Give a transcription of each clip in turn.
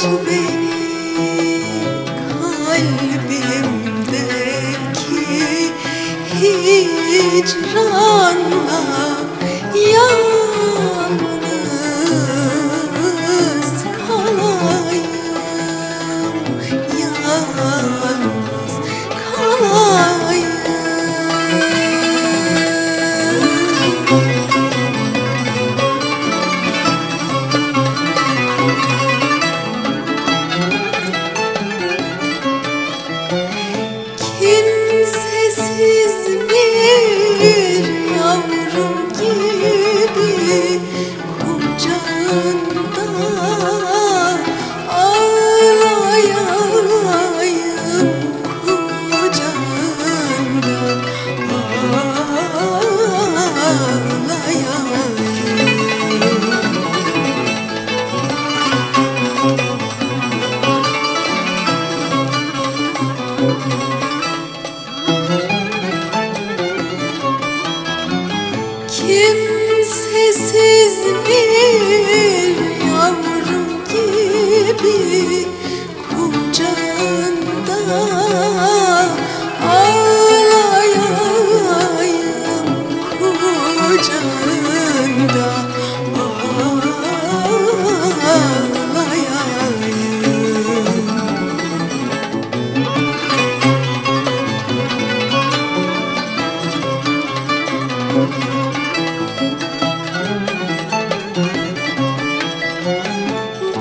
tut beni kalbimdeki hicranla yan Kimsesiz bir yavrum gibi kucağında ağlayayım kucağında ağlayayım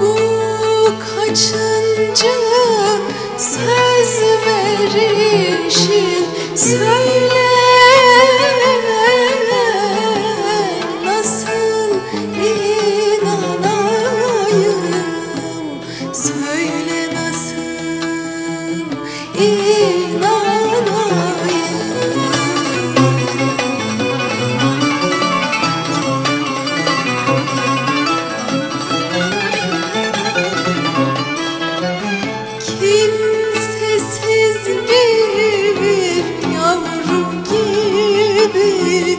Bu kaçıncı söz verişin? Söyle Söyle nasıl inanayım? Kimsesiz bir yavrum gibi.